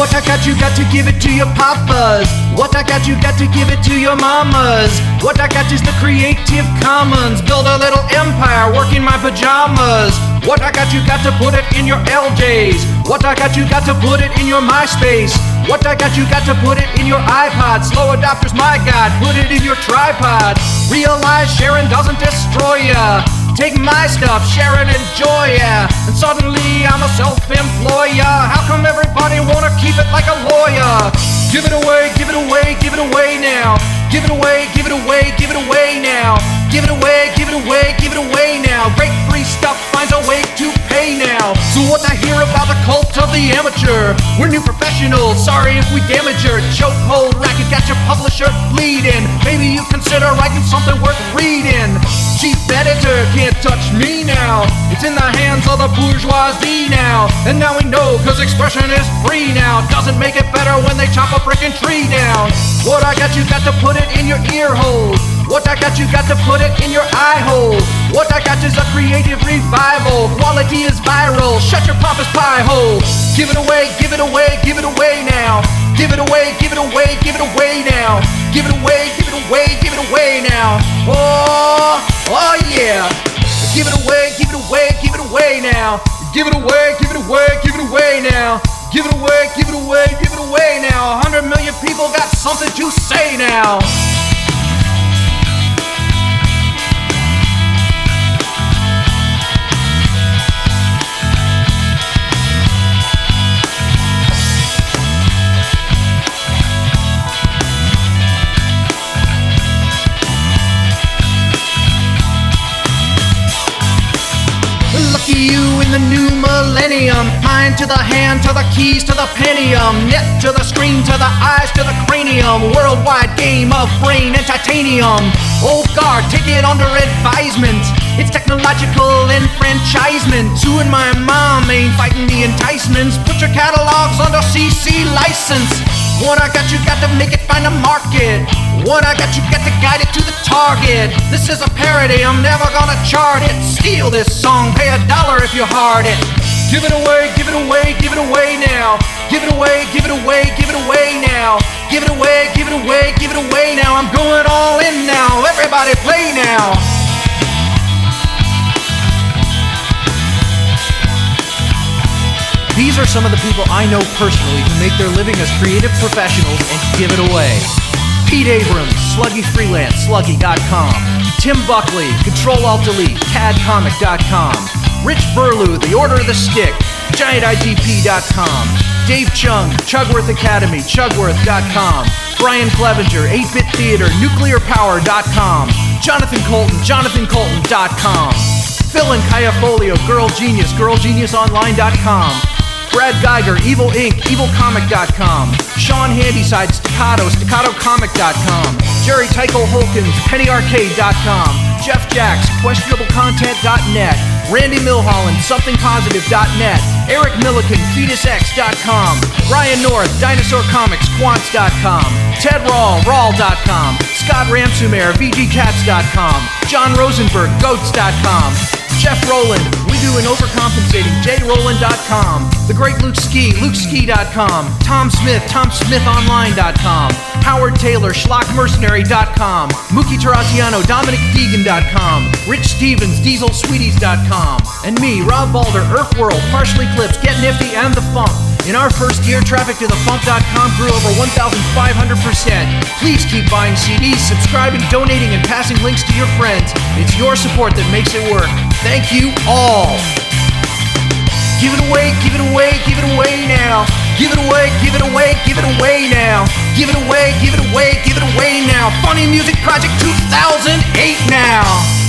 What I got, you got to give it to your papas. What I got, you got to give it to your mamas. What I got is the Creative Commons. Build a little empire, work in my pajamas. What I got, you got to put it in your LJs. What I got, you got to put it in your MySpace. What I got, you got to put it in your iPod. Slow adopters, my God, put it in your tripod. Realize sharing doesn't destroy ya. Take my stuff, share enjoy ya. And suddenly I'm a self-employer. How come everybody wanna keep it like a lawyer? Give it away, give it away, give it away now. Give it away, give it away, give it away now. Give it away, give it away We're new professionals, sorry if we damage your chokehold racket, got your publisher bleeding. Maybe you consider writing something worth reading. Chief editor can't touch me now. It's in the hands of the bourgeoisie now. And now we know, cause expression is free now. Doesn't make it better when they chop a frickin' tree down. What I got, you got to put it in your ear hole. What I got, you got to put it in your eye hole. What I got is a creative revival. Quality is viral. Shut your pompous pie hole. Give it away, give it away, give it away now. Give it away, give it away, give it away now. Give it away, give it away, give it away now. Oh, oh yeah. Give it away, give it away, give it away now. Give it away, give it away, give it away now. Give it away, give it away, give it away now. A hundred million people got something to say now. To the hand, to the keys, to the pentium. Net to the screen, to the eyes, to the cranium. Worldwide game of brain and titanium. Old guard, take it under advisement. It's technological enfranchisement. Sue and my mom ain't fighting the enticements. Put your catalogs under CC license. What I got, you got to make it find a market. What I got, you got to guide it to the target. This is a parody, I'm never gonna chart it. Steal this song, pay a dollar if you heart it. Give it away, give it away, give it away now. Give it away, give it away, give it away now. Give it away, give it away, give it away now. I'm going all in now. Everybody play now. These are some of the people I know personally who make their living as creative professionals and give it away. Pete Abrams, Sluggy Freelance, Sluggy.com. Tim Buckley, Control Alt Delete, CADcomic.com. Rich Burlew, The Order of the Stick, GiantITP.com. Dave Cheung, Chugworth Academy, Chugworth.com. Brian Clevenger, 8-Bit Theater, NuklearPower.com. Jonathan Coulton, JonathanCoulton.com. Phil and Kaja Foglio, Girl Genius, GirlGeniusOnline.com. Brad Guigar, Evil Inc., EvilComic.com. Sean Handyside, Staccato, StaccatoComic.com. Jerry Tycho Holkins, PennyArcade.com. Jeph Jacques, QuestionableContent.net. Randy Milholland, SomethingPositive.net. Eric Millikin, FetusX.com. Ryan North, DinosaurComics, Ted Rall, Rall.com. Scott Ramsoomair, VGCats.com. John Rosenberg, Goats.com. Jeff Rowland, we do an overcompensating, jrowland.com. The great Luke Ski, lukeski.com. Tom Smith, tomsmithonline.com. Howard Tayler, schlockmercenary.com. Mookie Terracciano, dominicdeegan.com. Rich Stevens, dieselsweeties.com. And me, Rob Balder, Erfworld, Partially Clips, Get Nifty, and The FuMP. In our first year, traffic to thefump.com grew over 1,500%. Please keep buying CDs, subscribing, donating, and passing links to your friends. It's your support that makes it work. Thank you all. Give it away, give it away, give it away now. Give it away, give it away, give it away now. Give it away, give it away, give it away now. Funny Music Project 2008 now.